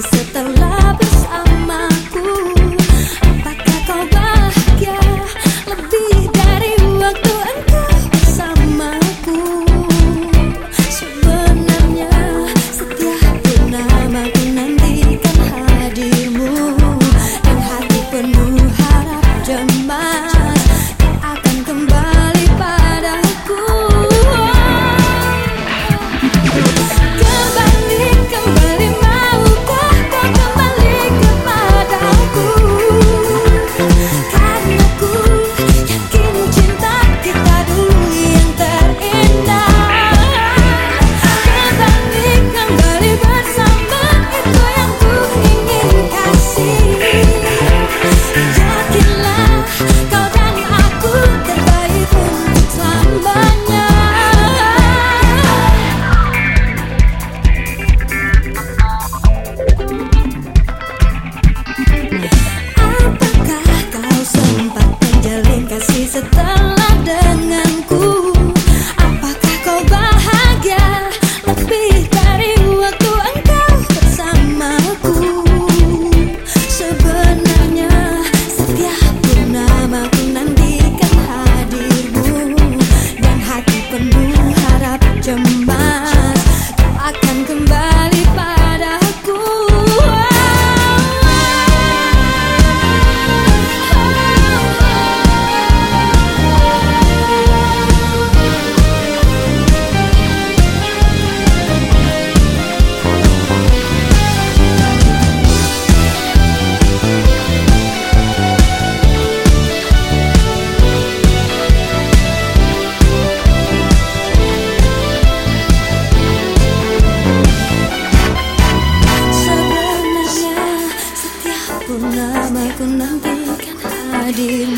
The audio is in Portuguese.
você também. did